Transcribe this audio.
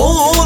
오